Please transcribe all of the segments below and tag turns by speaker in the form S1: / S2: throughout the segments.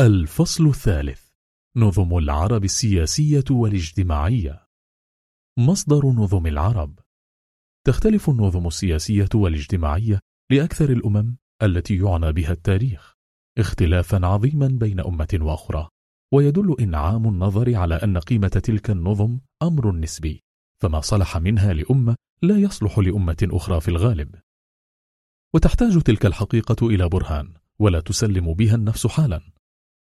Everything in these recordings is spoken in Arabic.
S1: الفصل الثالث. نظم العرب السياسية والاجتماعية. مصدر نظم العرب. تختلف النظم السياسية والاجتماعية لأكثر الأمم التي يعنى بها التاريخ اختلافا عظيما بين أمة وأخرى ويدل إنعام النظر على أن قيمة تلك النظم أمر نسبي فما صلح منها لأمة لا يصلح لأمة أخرى في الغالب. وتحتاج تلك الحقيقة إلى برهان ولا تسلم بها النفس حالا.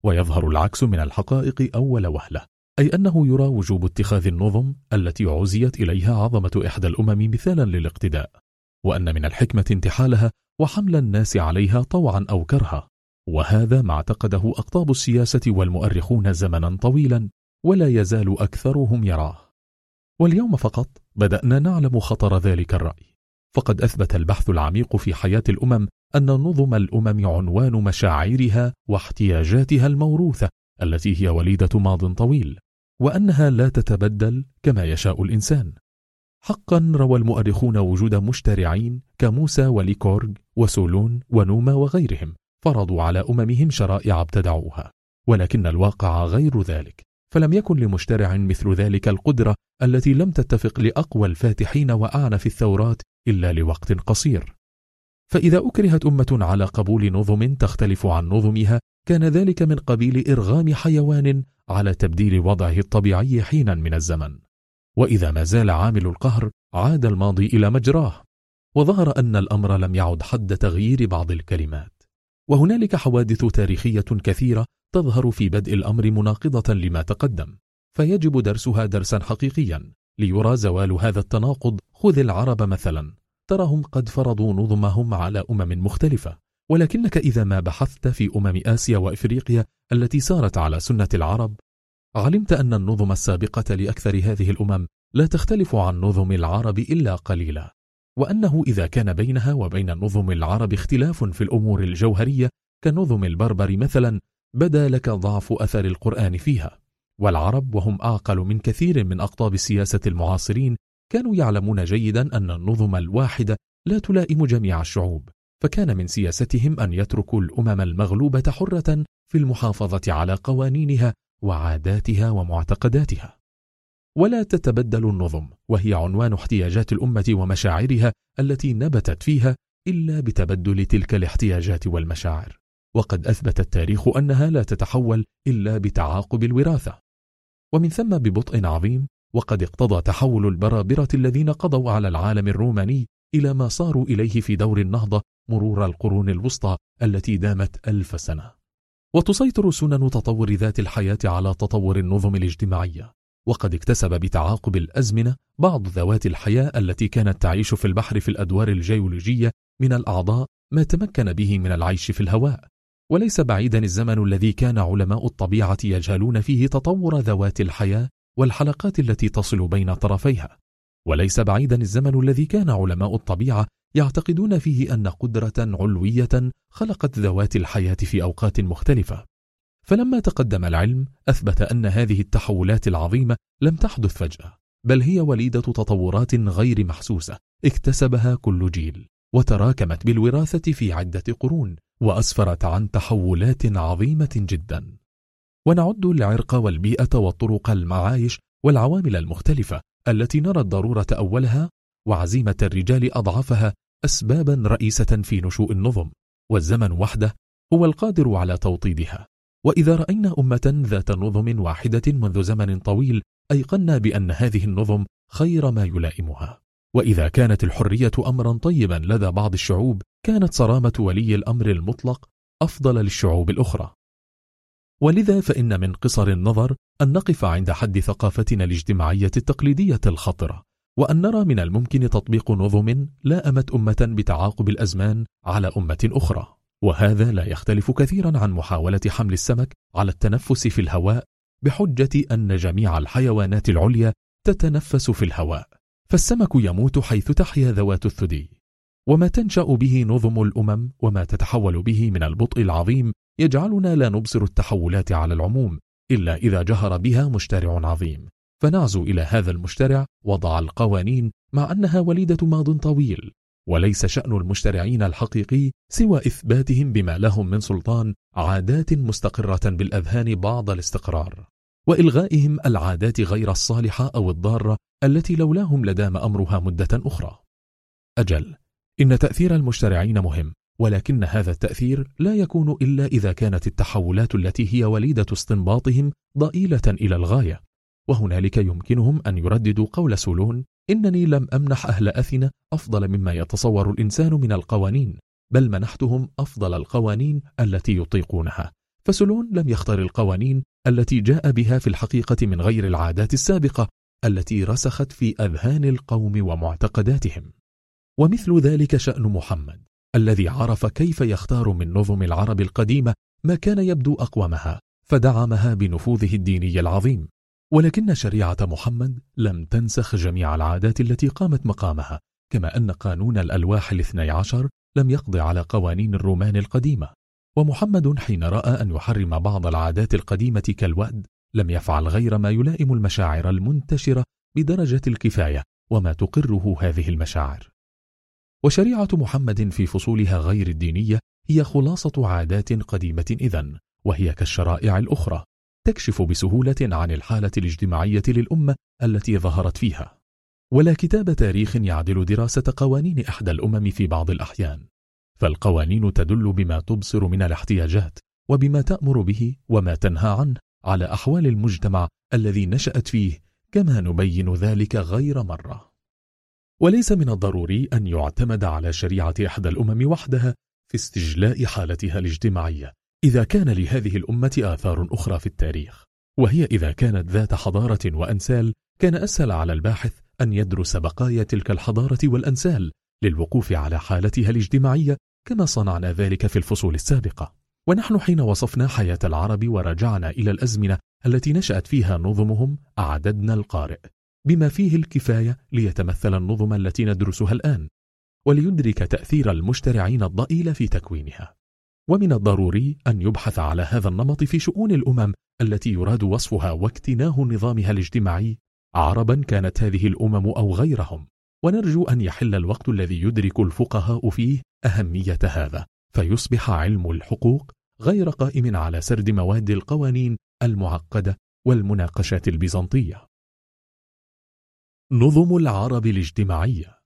S1: ويظهر العكس من الحقائق أول وهلة أي أنه يرى وجوب اتخاذ النظم التي عزيت إليها عظمة إحدى الأمم مثالا للاقتداء وأن من الحكمة انتحالها وحمل الناس عليها طوعا أو كرها وهذا ما اعتقده أقطاب السياسة والمؤرخون زمنا طويلا ولا يزال أكثرهم يراه. واليوم فقط بدأنا نعلم خطر ذلك الرأي فقد أثبت البحث العميق في حياة الأمم أن نظم الأمم عنوان مشاعرها واحتياجاتها الموروثة التي هي وليدة ماض طويل وأنها لا تتبدل كما يشاء الإنسان. حقا روى المؤرخون وجود مشترعين كموسى وليكورغ وسولون ونوما وغيرهم فرضوا على أممهم شرائع ابتدعوها ولكن الواقع غير ذلك. فلم يكن لمشترع مثل ذلك القدرة التي لم تتفق لأقوى الفاتحين وأعنف الثورات إلا لوقت قصير. فإذا أكرهت أمة على قبول نظم تختلف عن نظمها كان ذلك من قبيل إرغام حيوان على تبديل وضعه الطبيعي حينا من الزمن. وإذا ما زال عامل القهر عاد الماضي إلى مجراه. وظهر أن الأمر لم يعد حد تغيير بعض الكلمات. وهنالك حوادث تاريخية كثيرة تظهر في بدء الأمر مناقضة لما تقدم. فيجب درسها درسا حقيقيا ليرى زوال هذا التناقض. خذ العرب مثلا. ترهم قد فرضوا نظمهم على أمم مختلفة. ولكنك إذا ما بحثت في أمم آسيا وإفريقيا التي سارت على سنة العرب علمت أن النظم السابقة لأكثر هذه الأمم لا تختلف عن نظم العرب إلا قليلا وأنه إذا كان بينها وبين نظم العرب اختلاف في الأمور الجوهرية كنظم البربر مثلا بدا لك ضعف أثر القرآن فيها. والعرب وهم أعقل من كثير من أقطاب السياسة المعاصرين كانوا يعلمون جيدا أن النظم الواحدة لا تلائم جميع الشعوب فكان من سياستهم أن يتركوا الأمم المغلوبة حرة في المحافظة على قوانينها وعاداتها ومعتقداتها. ولا تتبدل النظم وهي عنوان احتياجات الأمة ومشاعرها التي نبتت فيها إلا بتبدل تلك الاحتياجات والمشاعر. وقد أثبت التاريخ أنها لا تتحول إلا بتعاقب الوراثة. ومن ثم ببطء عظيم وقد اقتضى تحول البرابرة الذين قضوا على العالم الروماني إلى ما صاروا إليه في دور النهضة مرور القرون الوسطى التي دامت ألف سنة. وتسيطر سنن تطور ذات الحياة على تطور النظم الاجتماعية. وقد اكتسب بتعاقب الأزمنة بعض ذوات الحياة التي كانت تعيش في البحر في الأدوار الجيولوجية من الأعضاء ما تمكن به من العيش في الهواء. وليس بعيدا الزمن الذي كان علماء الطبيعة يجهلون فيه تطور ذوات الحياة والحلقات التي تصل بين طرفيها. وليس بعيدا الزمن الذي كان علماء الطبيعة يعتقدون فيه أن قدرة علوية خلقت ذوات الحياة في أوقات مختلفة. فلما تقدم العلم أثبت أن هذه التحولات العظيمة لم تحدث فجأة بل هي وليدة تطورات غير محسوسة اكتسبها كل جيل وتراكمت بالوراثة في عدة قرون وأسفرت عن تحولات عظيمة جدا. ونعد العرق والبيئة والطرق المعايش والعوامل المختلفة التي نرى الضرورة أولها وعزيمة الرجال أضعفها أسبابا رئيسة في نشوء النظم والزمن وحده هو القادر على توطيدها. وإذا رأينا أمة ذات نظم واحدة منذ زمن طويل أيقنا بأن هذه النظم خير ما يلائمها. وإذا كانت الحرية أمرا طيبا لدى بعض الشعوب كانت صرامة ولي الأمر المطلق أفضل للشعوب الأخرى. ولذا فإن من قصر النظر أن نقف عند حد ثقافتنا الاجتماعية التقليدية الخطرة وأن نرى من الممكن تطبيق نظم لامت أمة بتعاقب الأزمان على أمة أخرى. وهذا لا يختلف كثيرا عن محاولة حمل السمك على التنفس في الهواء بحجة أن جميع الحيوانات العليا تتنفس في الهواء فالسمك يموت حيث تحيا ذوات الثدي. وما تنشأ به نظم الأمم وما تتحول به من البطء العظيم يجعلنا لا نبصر التحولات على العموم إلا إذا جهر بها مشترع عظيم. فنعزو إلى هذا المشترع وضع القوانين مع أنها وليدة ماض طويل. وليس شأن المشترعين الحقيقي سوى إثباتهم بما لهم من سلطان عادات مستقرة بالأذهان بعض الاستقرار. وإلغائهم العادات غير الصالحة أو الضارة التي لولاهم لدام أمرها مدة أخرى. أجل إن تأثير المشترعين مهم. ولكن هذا التأثير لا يكون إلا إذا كانت التحولات التي هي وليدة استنباطهم ضئيلة إلى الغاية. وهنالك يمكنهم أن يرددوا قول سولون إنني لم أمنح أهل أثنة أفضل مما يتصور الإنسان من القوانين بل منحتهم أفضل القوانين التي يطيقونها. فسولون لم يختار القوانين التي جاء بها في الحقيقة من غير العادات السابقة التي رسخت في أذهان القوم ومعتقداتهم. ومثل ذلك شأن محمد. الذي عرف كيف يختار من نظم العرب القديمة ما كان يبدو أقومها فدعمها بنفوذه الديني العظيم. ولكن شريعة محمد لم تنسخ جميع العادات التي قامت مقامها كما أن قانون الألواح الاثني عشر لم يقضي على قوانين الرومان القديمة. ومحمد حين رأى أن يحرم بعض العادات القديمة كالوأد لم يفعل غير ما يلائم المشاعر المنتشرة بدرجة الكفاية وما تقره هذه المشاعر. وشريعة محمد في فصولها غير الدينية هي خلاصة عادات قديمة إذن وهي كالشرائع الأخرى تكشف بسهولة عن الحالة الاجتماعية للأمة التي ظهرت فيها. ولا كتاب تاريخ يعدل دراسة قوانين أحدى الأمم في بعض الأحيان فالقوانين تدل بما تبصر من الاحتياجات وبما تأمر به وما تنهى عنه على أحوال المجتمع الذي نشأت فيه كما نبين ذلك غير مرة. وليس من الضروري أن يعتمد على شريعة إحدى الأمم وحدها في استجلاء حالتها الاجتماعية إذا كان لهذه الأمة آثار أخرى في التاريخ. وهي إذا كانت ذات حضارة وأنسال كان أسهل على الباحث أن يدرس بقايا تلك الحضارة والأنسال للوقوف على حالتها الاجتماعية كما صنعنا ذلك في الفصول السابقة. ونحن حين وصفنا حياة العرب ورجعنا إلى الأزمنة التي نشأت فيها نظمهم أعددنا القارئ. بما فيه الكفاية ليتمثل النظم التي ندرسها الآن وليدرك تأثير المشترعين الضئيل في تكوينها. ومن الضروري أن يبحث على هذا النمط في شؤون الأمم التي يراد وصفها واكتناه نظامها الاجتماعي. عربا كانت هذه الأمم أو غيرهم. ونرجو أن يحل الوقت الذي يدرك الفقهاء فيه أهمية هذا. فيصبح علم الحقوق غير قائم على سرد مواد القوانين المعقدة والمناقشات البيزنطية. نظم العرب الاجتماعية.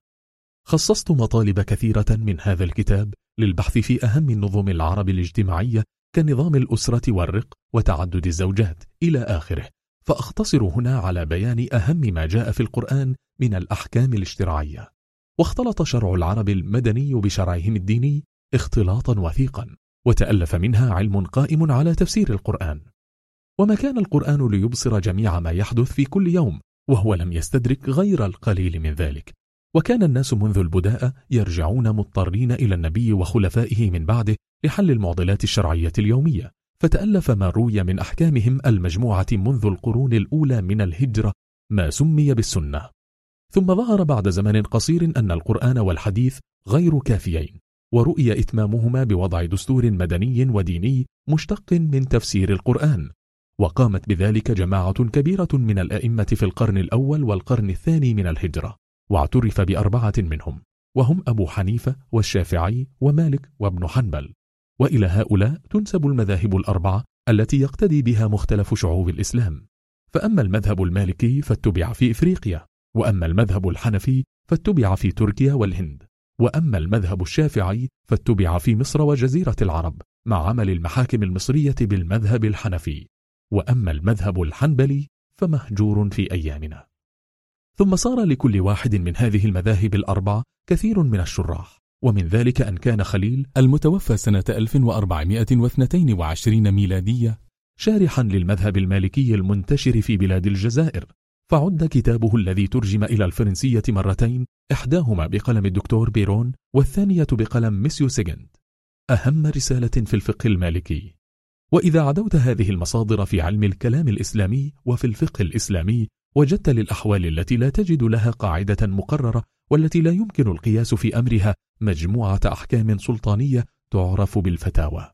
S1: خصصت مطالب كثيرة من هذا الكتاب للبحث في أهم النظم العرب الاجتماعية كنظام الأسرة والرق وتعدد الزوجات إلى آخره. فأختصر هنا على بيان أهم ما جاء في القرآن من الأحكام الاشتراعية واختلط شرع العرب المدني بشرعهم الديني اختلاطا وثيقا وتألف منها علم قائم على تفسير القرآن. وما كان القرآن ليبصر جميع ما يحدث في كل يوم وهو لم يستدرك غير القليل من ذلك. وكان الناس منذ البداء يرجعون مضطرين إلى النبي وخلفائه من بعده لحل المعضلات الشرعية اليومية. فتألف ما روي من أحكامهم المجموعة منذ القرون الأولى من الهجرة ما سمي بالسنة. ثم ظهر بعد زمن قصير أن القرآن والحديث غير كافيين ورؤي إتمامهما بوضع دستور مدني وديني مشتق من تفسير القرآن. وقامت بذلك جماعة كبيرة من الأئمة في القرن الأول والقرن الثاني من الهجرة واعترف بأربعة منهم وهم أبو حنيفة والشافعي ومالك وابن حنبل. وإلى هؤلاء تنسب المذاهب الأربعة التي يقتدي بها مختلف شعوب الإسلام. فأما المذهب المالكي فاتبع في إفريقيا وأما المذهب الحنفي فاتبع في تركيا والهند وأما المذهب الشافعي فاتبع في مصر وجزيرة العرب مع عمل المحاكم المصرية بالمذهب الحنفي. وأما المذهب الحنبلي فمهجور في أيامنا. ثم صار لكل واحد من هذه المذاهب الأربعة كثير من الشراح ومن ذلك أن كان خليل المتوفى سنة 1422 ميلادية شارحا للمذهب المالكي المنتشر في بلاد الجزائر فعد كتابه الذي ترجم إلى الفرنسية مرتين إحداهما بقلم الدكتور بيرون والثانية بقلم ميسيو سيجنت. أهم رسالة في الفقه المالكي. وإذا عدوت هذه المصادر في علم الكلام الإسلامي وفي الفقه الإسلامي وجدت للأحوال التي لا تجد لها قاعدة مقررة والتي لا يمكن القياس في أمرها مجموعة أحكام سلطانية تعرف بالفتاوى.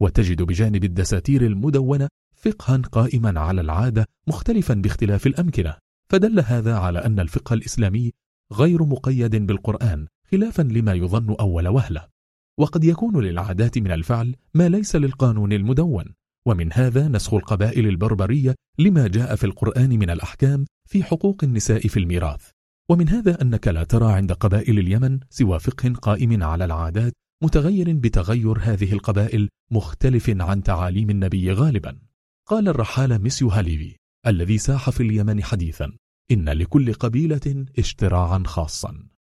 S1: وتجد بجانب الدساتير المدونة فقها قائما على العادة مختلفا باختلاف الأمكنة. فدل هذا على أن الفقه الإسلامي غير مقيد بالقرآن خلافا لما يظن أول وهلة. وقد يكون للعادات من الفعل ما ليس للقانون المدون. ومن هذا نسخ القبائل البربرية لما جاء في القرآن من الأحكام في حقوق النساء في الميراث. ومن هذا أنك لا ترى عند قبائل اليمن سوى فقه قائم على العادات متغير بتغير هذه القبائل مختلف عن تعاليم النبي غالبا. قال الرحالة ميسيو هاليفي الذي ساح في اليمن حديثا إن لكل قبيلة اشتراعا خاصا.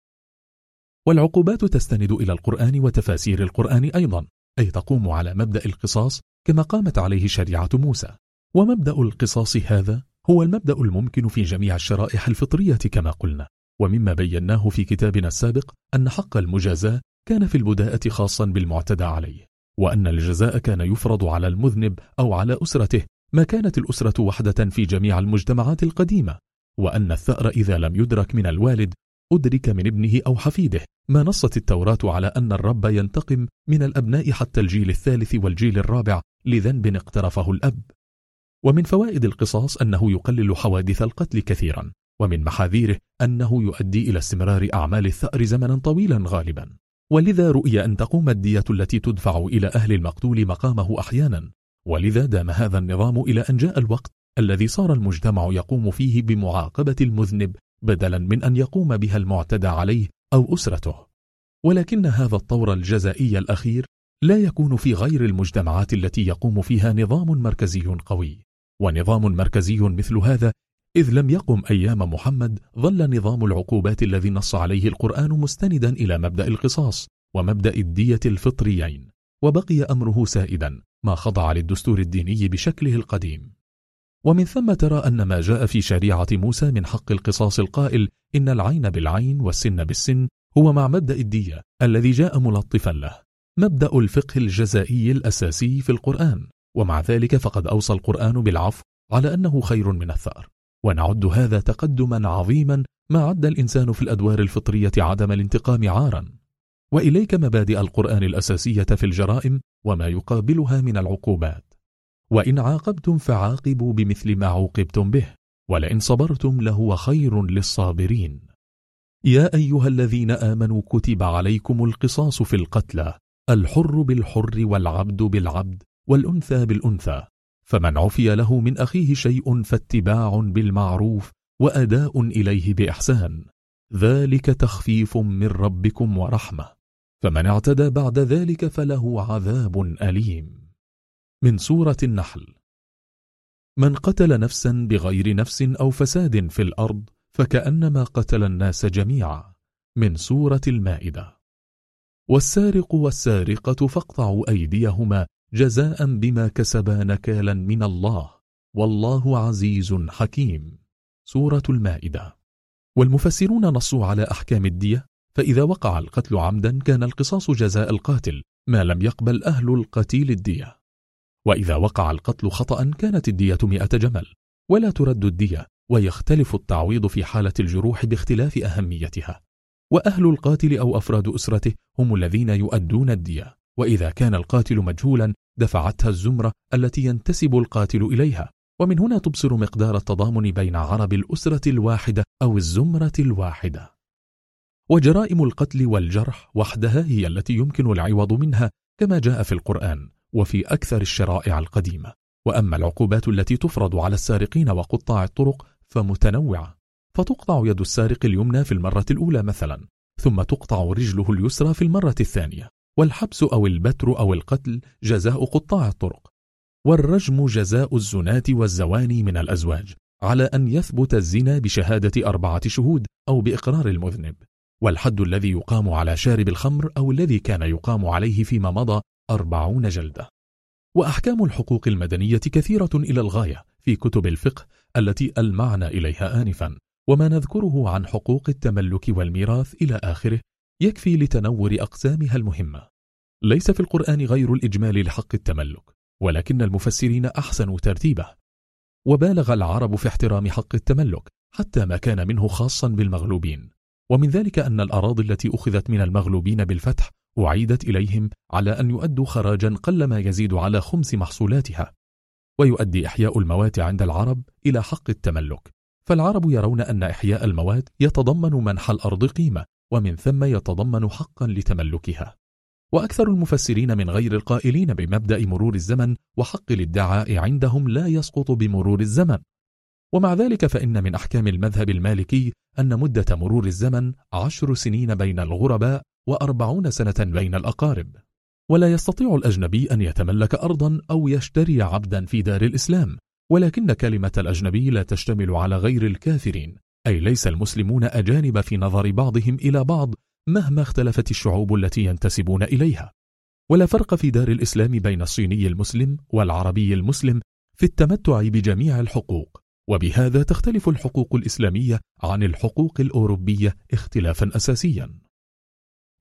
S1: والعقوبات تستند إلى القرآن وتفاسير القرآن أيضا أي تقوم على مبدأ القصاص كما قامت عليه شريعة موسى. ومبدأ القصاص هذا هو المبدأ الممكن في جميع الشرائح الفطرية كما قلنا. ومما بيناه في كتابنا السابق أن حق المجازاة كان في البداءة خاصا بالمعتدى عليه وأن الجزاء كان يفرض على المذنب أو على أسرته ما كانت الأسرة وحدة في جميع المجتمعات القديمة وأن الثأر إذا لم يدرك من الوالد أدرك من ابنه أو حفيده. ما نصت التوراة على أن الرب ينتقم من الأبناء حتى الجيل الثالث والجيل الرابع لذنب اقترفه الأب. ومن فوائد القصاص أنه يقلل حوادث القتل كثيرا ومن محاذيره أنه يؤدي إلى استمرار أعمال الثأر زمنا طويلا غالبا. ولذا رؤي أن تقوم الدية التي تدفع إلى أهل المقتول مقامه أحيانا. ولذا دام هذا النظام إلى أن جاء الوقت الذي صار المجتمع يقوم فيه بمعاقبة المذنب بدلا من أن يقوم بها المعتدى عليه أو أسرته. ولكن هذا الطور الجزائي الأخير لا يكون في غير المجتمعات التي يقوم فيها نظام مركزي قوي. ونظام مركزي مثل هذا إذ لم يقم أيام محمد ظل نظام العقوبات الذي نص عليه القرآن مستندا إلى مبدأ القصاص ومبدأ الدية الفطريين وبقي أمره سائدا ما خضع للدستور الديني بشكله القديم. ومن ثم ترى أن ما جاء في شريعة موسى من حق القصاص القائل إن العين بالعين والسن بالسن هو مع مبدأ الدية الذي جاء ملطفا له مبدأ الفقه الجزائي الأساسي في القرآن ومع ذلك فقد أوصى القرآن بالعفو على أنه خير من الثأر. ونعد هذا تقدما عظيما ما عد الإنسان في الأدوار الفطرية عدم الانتقام عارا. وإليك مبادئ القرآن الأساسية في الجرائم وما يقابلها من العقوبات. وإن عاقبتم فعاقبوا بمثل ما عوقبتم به ولئن صبرتم لهو خير للصابرين. يا أيها الذين آمنوا كتب عليكم القصاص في القتلى الحر بالحر والعبد بالعبد والأنثى بالأنثى. فمن عفي له من أخيه شيء فاتباع بالمعروف وأداء إليه بإحسان. ذلك تخفيف من ربكم ورحمة. فمن اعتدى بعد ذلك فله عذاب أليم. من سورة النحل. من قتل نفسا بغير نفس أو فساد في الأرض فكأنما قتل الناس جميعا من سورة المائدة. والسارق والسارقة فاقطعوا أيديهما جزاء بما كسبا نكالا من الله. والله عزيز حكيم. سورة المائدة. والمفسرون نصوا على أحكام الدية فإذا وقع القتل عمدا كان القصاص جزاء القاتل ما لم يقبل أهل القتيل الدية. وإذا وقع القتل خطأ كانت الدية مئة جمل ولا ترد الدية ويختلف التعويض في حالة الجروح باختلاف أهميتها. وأهل القاتل أو أفراد أسرته هم الذين يؤدون الدية وإذا كان القاتل مجهولا دفعتها الزمرة التي ينتسب القاتل إليها. ومن هنا تبصر مقدار التضامن بين عرب الأسرة الواحدة أو الزمرة الواحدة. وجرائم القتل والجرح وحدها هي التي يمكن العوض منها كما جاء في القرآن. وفي أكثر الشرائع القديمة. وأما العقوبات التي تفرض على السارقين وقطاع الطرق فمتنوعة. فتقطع يد السارق اليمنى في المرة الأولى مثلا ثم تقطع رجله اليسرى في المرة الثانية. والحبس أو البتر أو القتل جزاء قطاع الطرق. والرجم جزاء الزنات والزواني من الأزواج على أن يثبت الزنا بشهادة أربعة شهود أو بإقرار المذنب. والحد الذي يقام على شارب الخمر أو الذي كان يقام عليه فيما مضى أربعون جلدة. وأحكام الحقوق المدنية كثيرة إلى الغاية في كتب الفقه التي ألمعنا إليها آنفا. وما نذكره عن حقوق التملك والميراث إلى آخره يكفي لتنور أقسامها المهمة. ليس في القرآن غير الإجمال لحق التملك ولكن المفسرين أحسنوا ترتيبه. وبالغ العرب في احترام حق التملك حتى ما كان منه خاصا بالمغلوبين. ومن ذلك أن الأراضي التي أخذت من المغلوبين بالفتح أعيدت إليهم على أن يؤدوا خراجا قل ما يزيد على خمس محصولاتها ويؤدي إحياء الموات عند العرب إلى حق التملك. فالعرب يرون أن إحياء الموات يتضمن منح الأرض قيمة ومن ثم يتضمن حقا لتملكها. وأكثر المفسرين من غير القائلين بمبدأ مرور الزمن وحق الادعاء عندهم لا يسقط بمرور الزمن. ومع ذلك فإن من أحكام المذهب المالكي أن مدة مرور الزمن عشر سنين بين الغرباء وأربعون سنة بين الأقارب. ولا يستطيع الأجنبي أن يتملك أرضا أو يشتري عبدا في دار الإسلام ولكن كلمة الأجنبي لا تشتمل على غير الكافرين أي ليس المسلمون أجانب في نظر بعضهم إلى بعض مهما اختلفت الشعوب التي ينتسبون إليها. ولا فرق في دار الإسلام بين الصيني المسلم والعربي المسلم في التمتع بجميع الحقوق وبهذا تختلف الحقوق الإسلامية عن الحقوق الأوروبية اختلافا أساسيا.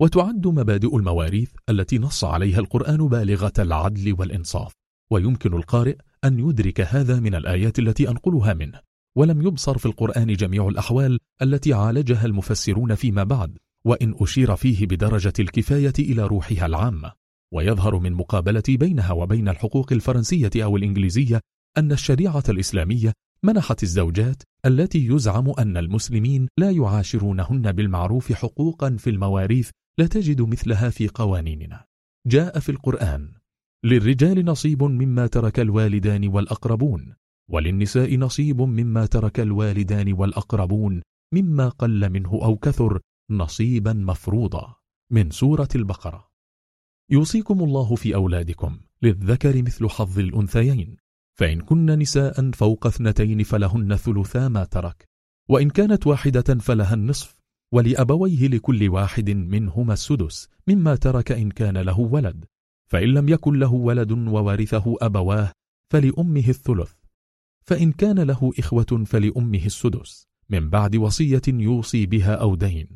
S1: وتعد مبادئ المواريث التي نص عليها القرآن بالغة العدل والإنصاف. ويمكن القارئ أن يدرك هذا من الآيات التي أنقلها منه. ولم يبصر في القرآن جميع الأحوال التي عالجها المفسرون فيما بعد وإن أشير فيه بدرجة الكفاية إلى روحها العامة. ويظهر من مقابلة بينها وبين الحقوق الفرنسية أو الإنجليزية أن الشريعة الإسلامية منحت الزوجات التي يزعم أن المسلمين لا يعاشرونهن بالمعروف حقوقا في المواريث لا تجد مثلها في قوانيننا. جاء في القرآن للرجال نصيب مما ترك الوالدان والأقربون وللنساء نصيب مما ترك الوالدان والأقربون مما قل منه أو كثر نصيبا مفروضا. من سورة البقرة. يوصيكم الله في أولادكم للذكر مثل حظ الأنثيين فإن كن نساء فوق اثنتين فلهن ثلثا ما ترك وإن كانت واحدة فلها النصف ولأبويه لكل واحد منهما السدس مما ترك إن كان له ولد. فإن لم يكن له ولد وورثه أبواه فلأمه الثلث. فإن كان له إخوة فلأمه السدس. من بعد وصية يوصي بها أو دين.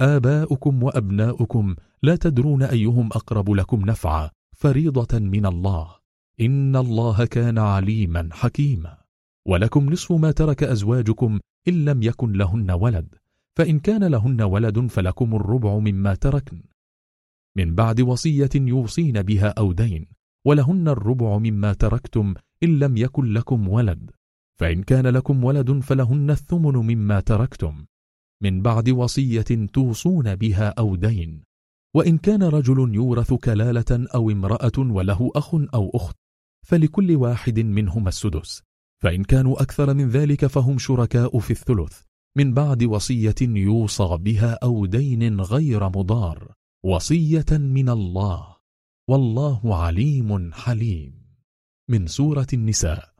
S1: آباؤكم وأبناؤكم لا تدرون أيهم أقرب لكم نفعا. فريضة من الله. إن الله كان عليما حكيما. ولكم نصف ما ترك أزواجكم إن لم يكن لهن ولد. فإن كان لهن ولد فلكم الربع مما تركن. من بعد وصية يوصين بها أو دين ولهن الربع مما تركتم إن لم يكن لكم ولد. فإن كان لكم ولد فلهن الثمن مما تركتم. من بعد وصية توصون بها أو دين. وإن كان رجل يورث كلالة أو امرأة وله أخ أو أخت فلكل واحد منهما السدس. فإن كانوا أكثر من ذلك فهم شركاء في الثلث. من بعد وصية يوصى بها أو دين غير مضار وصية من الله. والله عليم حليم. من سورة النساء.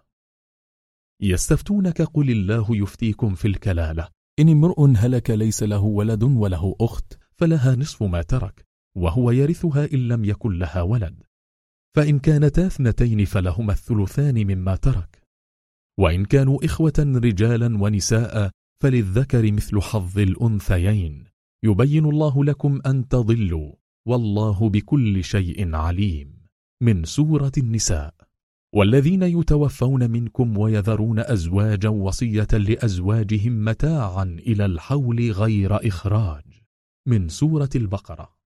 S1: يستفتونك قل الله يفتيكم في الكلالة. إن امرؤ هلك ليس له ولد وله أخت فلها نصف ما ترك وهو يرثها إن لم يكن لها ولد. فإن كانتا اثنتين فلهما الثلثان مما ترك. وإن كانوا إخوة رجالا ونساء فللذكر مثل حظ الأنثيين يبين الله لكم أن تضلوا والله بكل شيء عليم من سورة النساء والذين يتوفون منكم ويذرون أزواجا وصية لأزواجهم متاعا إلى الحول غير إخراج من سورة البقرة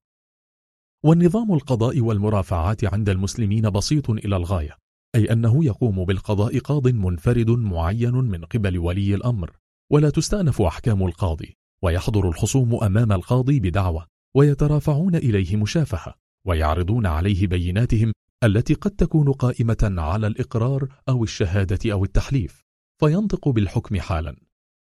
S1: والنظام القضاء والمرافعات عند المسلمين بسيط إلى الغاية أي أنه يقوم بالقضاء قاض منفرد معين من قبل ولي الأمر ولا تستأنف أحكام القاضي ويحضر الخصوم أمام القاضي بدعوة ويترافعون إليه مشافهة ويعرضون عليه بيناتهم التي قد تكون قائمة على الإقرار أو الشهادة أو التحليف فينطق بالحكم حالا.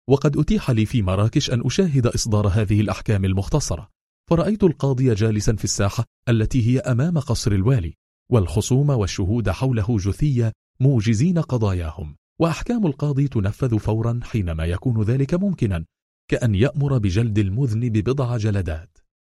S1: وقد أتيح لي في مراكش أن أشاهد إصدار هذه الأحكام المختصرة فرأيت القاضي جالسا في الساحة التي هي أمام قصر الوالي والخصوم والشهود حوله جثية موجزين قضاياهم. وأحكام القاضي تنفذ فورا حينما يكون ذلك ممكنا كأن يأمر بجلد المذنب بضع جلدات.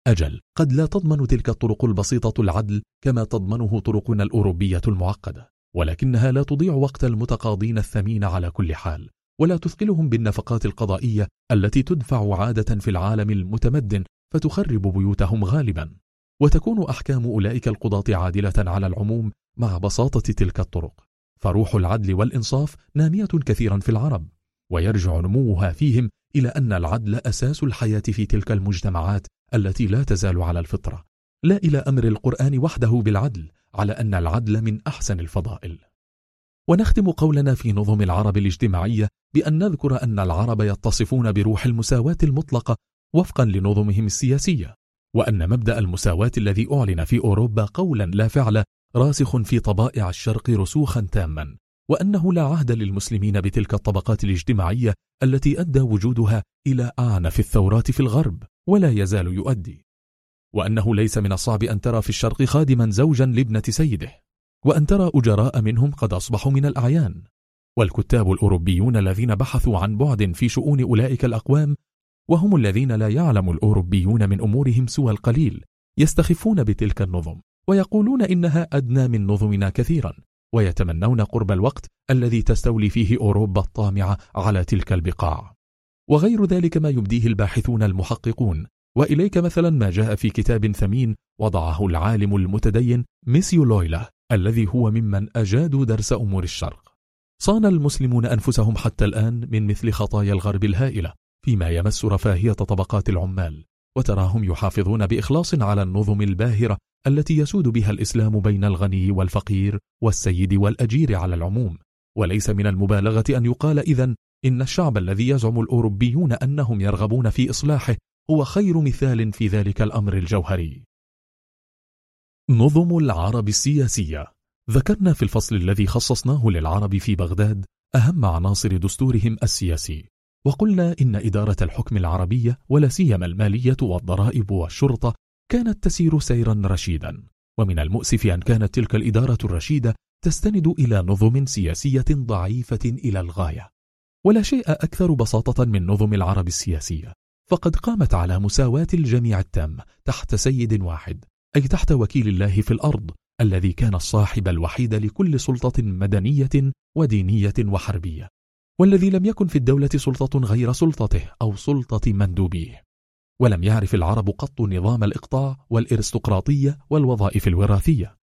S1: أجل قد لا تضمن تلك الطرق البسيطة العدل كما تضمنه طرقنا الأوروبية المعقدة ولكنها لا تضيع وقت المتقاضين الثمين على كل حال ولا تثقلهم بالنفقات القضائية التي تدفع عادة في العالم المتمدن فتخرب بيوتهم غالبا. وتكون أحكام أولئك القضاة عادلة على العموم مع بساطة تلك الطرق. فروح العدل والإنصاف نامية كثيرا في العرب ويرجع نموها فيهم إلى أن العدل أساس الحياة في تلك المجتمعات التي لا تزال على الفطرة. لا إلى أمر القرآن وحده بالعدل على أن العدل من أحسن الفضائل. ونختم قولنا في نظم العرب الاجتماعية بأن نذكر أن العرب يتصفون بروح المساواة المطلقة وفقا لنظمهم السياسية وأن مبدأ المساواة الذي أعلن في أوروبا قولا لا فعلا راسخ في طبائع الشرق رسوخا تاما وأنه لا عهد للمسلمين بتلك الطبقات الاجتماعية التي أدى وجودها إلى أعنف الثورات في الغرب ولا يزال يؤدي. وأنه ليس من الصعب أن ترى في الشرق خادما زوجا لابنة سيده وأن ترى أجراء منهم قد أصبحوا من الأعيان. والكتاب الأوروبيون الذين بحثوا عن بعد في شؤون أولئك الأقوام وهم الذين لا يعلم الأوروبيون من أمورهم سوى القليل يستخفون بتلك النظم. ويقولون إنها أدنى من نظمنا كثيرا ويتمنون قرب الوقت الذي تستولي فيه أوروبا الطامعة على تلك البقاع. وغير ذلك ما يبديه الباحثون المحققون. وإليك مثلا ما جاء في كتاب ثمين وضعه العالم المتدين ميسيو لويلا الذي هو ممن أجادوا درس أمور الشرق. صان المسلمون أنفسهم حتى الآن من مثل خطايا الغرب الهائلة فيما يمس رفاهية طبقات العمال. وتراهم يحافظون بإخلاص على النظم الباهرة التي يسود بها الإسلام بين الغني والفقير والسيد والأجير على العموم. وليس من المبالغة أن يقال إذن إن الشعب الذي يزعم الأوروبيون أنهم يرغبون في إصلاحه هو خير مثال في ذلك الأمر الجوهري. نظم العرب السياسية. ذكرنا في الفصل الذي خصصناه للعرب في بغداد أهم عناصر دستورهم السياسي. وقلنا إن إدارة الحكم العربية ولا سيما المالية والضرائب والشرطة كانت تسير سيرا رشيدا. ومن المؤسف أن كانت تلك الإدارة الرشيدة تستند إلى نظم سياسية ضعيفة إلى الغاية. ولا شيء أكثر بساطة من نظم العرب السياسية. فقد قامت على مساواة الجميع التام تحت سيد واحد أي تحت وكيل الله في الأرض الذي كان الصاحب الوحيد لكل سلطة مدنية ودينية وحربية. والذي لم يكن في الدولة سلطة غير سلطته أو سلطة مندوبيه. ولم يعرف العرب قط نظام الإقطاع والإرستقراطية والوظائف الوراثية.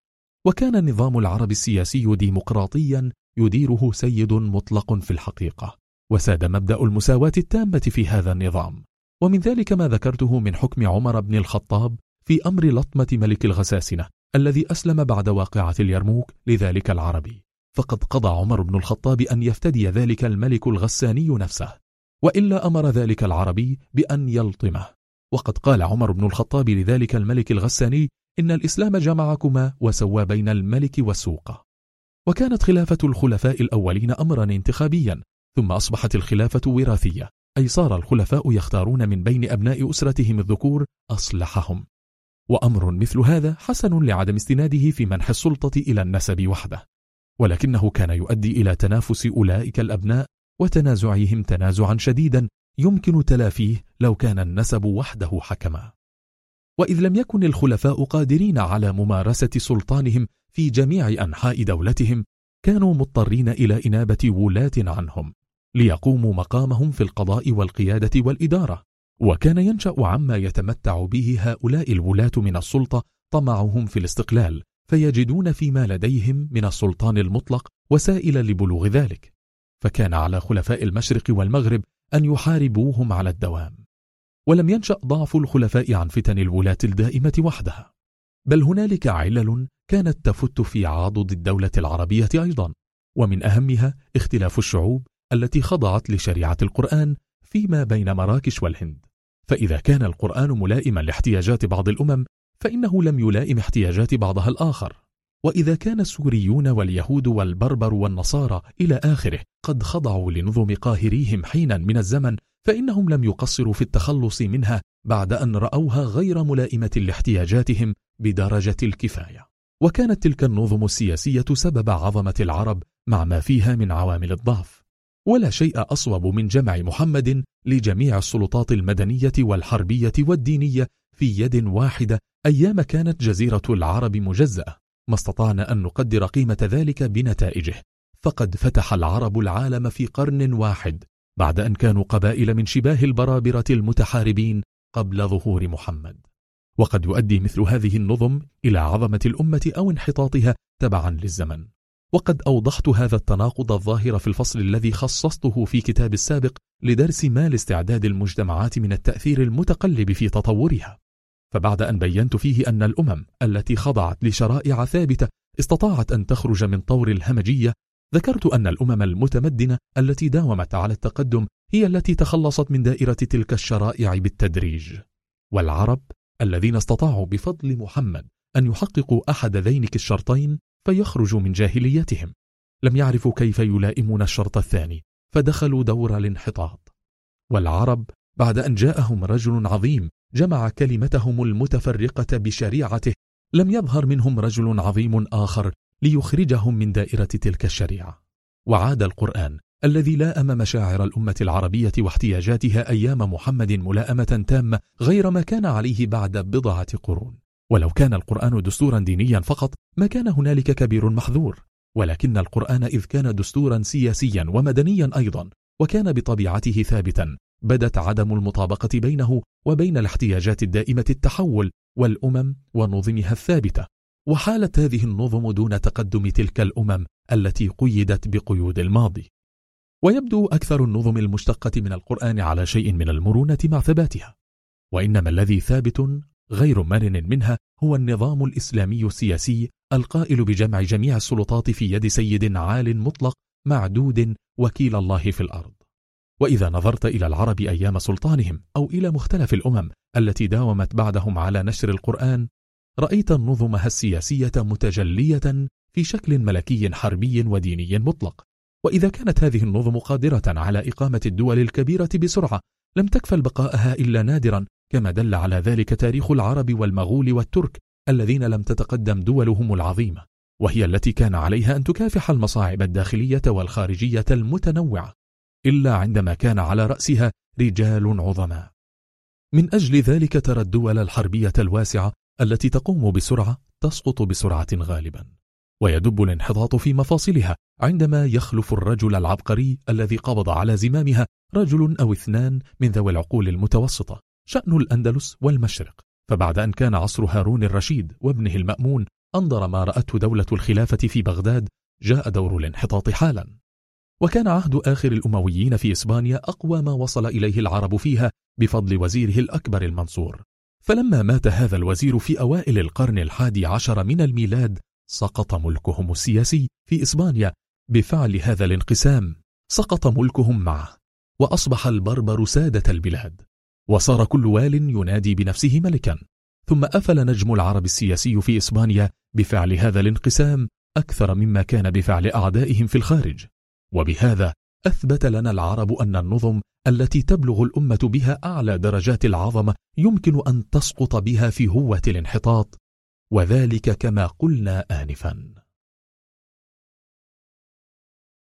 S1: وكان نظام العرب السياسي ديمقراطيا يديره سيد مطلق في الحقيقة. وساد مبدأ المساواة التامة في هذا النظام. ومن ذلك ما ذكرته من حكم عمر بن الخطاب في أمر لطمة ملك الغساسنة الذي أسلم بعد واقعة اليرموك لذلك العربي. فقد قضى عمر بن الخطاب أن يفتدي ذلك الملك الغساني نفسه. وإلا أمر ذلك العربي بأن يلطمه. وقد قال عمر بن الخطاب لذلك الملك الغساني إن الإسلام جمعكما وسوى بين الملك والسوق. وكانت خلافة الخلفاء الأولين أمرا انتخابيا ثم أصبحت الخلافة وراثية أي صار الخلفاء يختارون من بين أبناء أسرتهم الذكور أصلحهم. وأمر مثل هذا حسن لعدم استناده في منح السلطة إلى النسب وحده. ولكنه كان يؤدي إلى تنافس أولئك الأبناء وتنازعهم تنازعا شديدا يمكن تلافيه لو كان النسب وحده حكما. وإذ لم يكن الخلفاء قادرين على ممارسة سلطانهم في جميع أنحاء دولتهم كانوا مضطرين إلى إنابة ولاة عنهم ليقوموا مقامهم في القضاء والقيادة والإدارة. وكان ينشأ عما يتمتع به هؤلاء الولاة من السلطة طمعهم في الاستقلال فيجدون فيما لديهم من السلطان المطلق وسائل لبلوغ ذلك. فكان على خلفاء المشرق والمغرب أن يحاربوهم على الدوام. ولم ينشأ ضعف الخلفاء عن فتن الولاة الدائمة وحدها. بل هنالك علل كانت تفت في عضد الدولة العربية أيضا. ومن أهمها اختلاف الشعوب التي خضعت لشريعة القرآن فيما بين مراكش والهند. فإذا كان القرآن ملائما لاحتياجات بعض الأمم فإنه لم يلائم احتياجات بعضها الآخر. وإذا كان السوريون واليهود والبربر والنصارى إلى آخره قد خضعوا لنظم قاهريهم حينا من الزمن فإنهم لم يقصروا في التخلص منها بعد أن رأوها غير ملائمة لاحتياجاتهم بدرجة الكفاية. وكانت تلك النظم السياسية سبب عظمة العرب مع ما فيها من عوامل الضعف. ولا شيء أصوب من جمع محمد لجميع السلطات المدنية والحربية والدينية في يد واحدة أيام كانت جزيرة العرب مجزأة. ما استطعنا أن نقدر قيمة ذلك بنتائجه. فقد فتح العرب العالم في قرن واحد بعد أن كانوا قبائل من شباه البرابرة المتحاربين قبل ظهور محمد. وقد يؤدي مثل هذه النظم إلى عظمة الأمة أو انحطاطها تبعا للزمن. وقد أوضحت هذا التناقض الظاهر في الفصل الذي خصصته في كتاب السابق لدرس ما لاستعداد المجتمعات من التأثير المتقلب في تطورها. فبعد أن بينت فيه أن الأمم التي خضعت لشرائع ثابتة استطاعت أن تخرج من طور الهمجية ذكرت أن الأمم المتمدنة التي داومت على التقدم هي التي تخلصت من دائرة تلك الشرائع بالتدريج. والعرب الذين استطاعوا بفضل محمد أن يحققوا أحد ذينك الشرطين فيخرجوا من جاهليتهم. لم يعرفوا كيف يلائمون الشرط الثاني فدخلوا دور الانحطاط. والعرب بعد أن جاءهم رجل عظيم جمع كلمتهم المتفرقة بشريعته. لم يظهر منهم رجل عظيم آخر ليخرجهم من دائرة تلك الشريعة. وعاد القرآن الذي لاءم مشاعر الأمة العربية واحتياجاتها أيام محمد ملاءمة تامة غير ما كان عليه بعد بضعة قرون. ولو كان القرآن دستورا دينيا فقط ما كان هنالك كبير محذور. ولكن القرآن إذ كان دستورا سياسيا ومدنيا أيضا وكان بطبيعته ثابتا بدت عدم المطابقة بينه وبين الاحتياجات الدائمة التحول والأمم ونظمها الثابتة. وحالت هذه النظم دون تقدم تلك الأمم التي قيدت بقيود الماضي. ويبدو أكثر النظم المشتقة من القرآن على شيء من المرونة مع ثباتها. وإنما الذي ثابت غير مرن منها هو النظام الإسلامي السياسي القائل بجمع جميع السلطات في يد سيد عال مطلق معدود وكيل الله في الأرض. وإذا نظرت إلى العرب أيام سلطانهم أو إلى مختلف الأمم التي داومت بعدهم على نشر القرآن رأيت نظمها السياسية متجلية في شكل ملكي حربي وديني مطلق. وإذا كانت هذه النظم قادرة على إقامة الدول الكبيرة بسرعة لم تكفل بقاءها إلا نادرا كما دل على ذلك تاريخ العرب والمغول والترك الذين لم تتقدم دولهم العظيمة وهي التي كان عليها أن تكافح المصاعب الداخلية والخارجية المتنوعة. إلا عندما كان على رأسها رجال عظماء. من أجل ذلك ترى الدول الحربية الواسعة التي تقوم بسرعة تسقط بسرعة غالبا ويدب الانحطاط في مفاصلها عندما يخلف الرجل العبقري الذي قبض على زمامها رجل أو اثنان من ذوي العقول المتوسطة شأن الأندلس والمشرق. فبعد أن كان عصر هارون الرشيد وابنه المأمون أنظر ما رأته دولة الخلافة في بغداد جاء دور الانحطاط حالا. وكان عهد آخر الأمويين في إسبانيا أقوى ما وصل إليه العرب فيها بفضل وزيره الأكبر المنصور. فلما مات هذا الوزير في أوائل القرن الحادي عشر من الميلاد سقط ملكهم السياسي في إسبانيا بفعل هذا الانقسام. سقط ملكهم معه وأصبح البربر سادة البلاد. وصار كل وال ينادي بنفسه ملكا. ثم أفل نجم العرب السياسي في إسبانيا بفعل هذا الانقسام أكثر مما كان بفعل أعدائهم في الخارج. وبهذا أثبت لنا العرب أن النظم التي تبلغ الأمة بها أعلى درجات العظمة يمكن أن تسقط بها في هوة الانحطاط وذلك كما قلنا آنفاً.